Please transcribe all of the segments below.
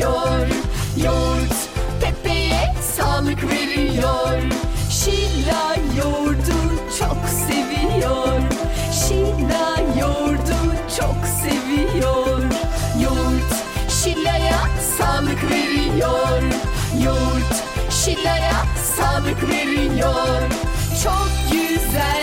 Yoğur, yoğurt Pepe'ye sağlık veriyor. Şila yoğurdu çok seviyor. Şila yoğurdu çok seviyor. Yoğurt Şila'ya sağlık veriyor. Yoğurt Şila'ya sağlık veriyor. Çok güzel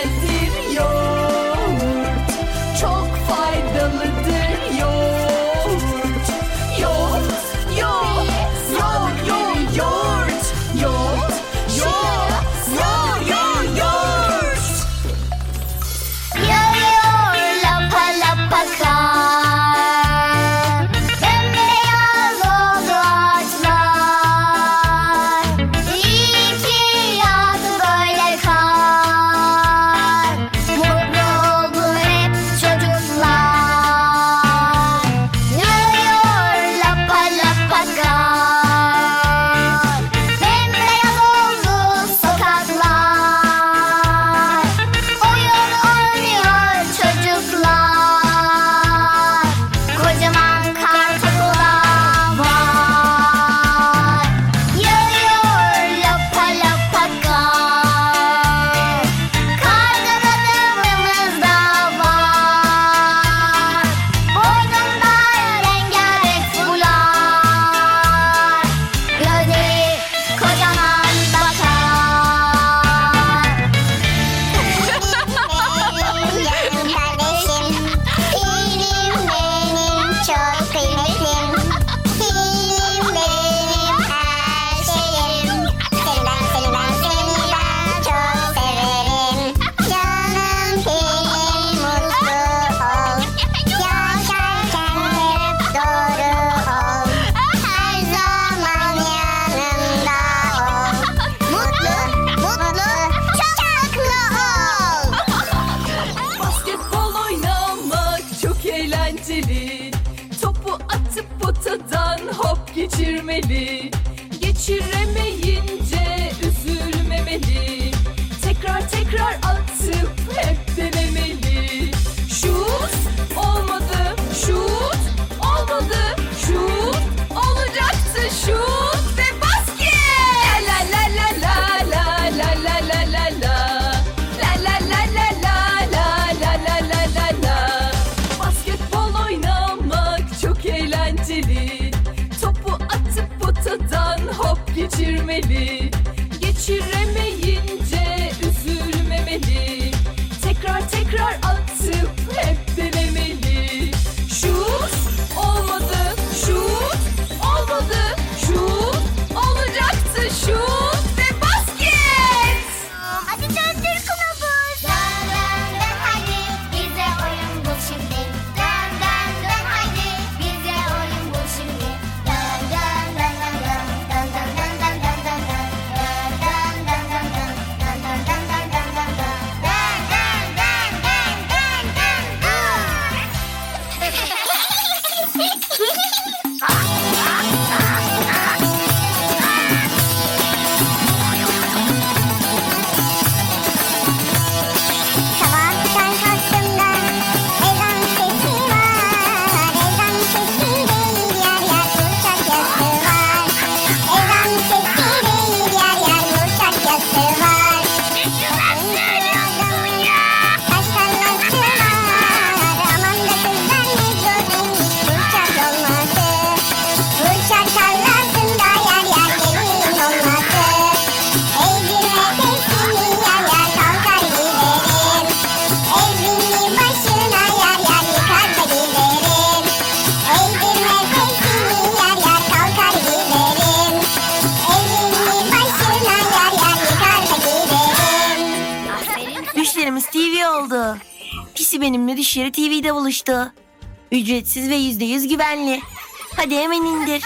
geçirmeli. vermelhinho. TV oldu. Pisi benimle dışarı TV'de buluştu. Ücretsiz ve yüzde yüz güvenli. Hadi hemen indir.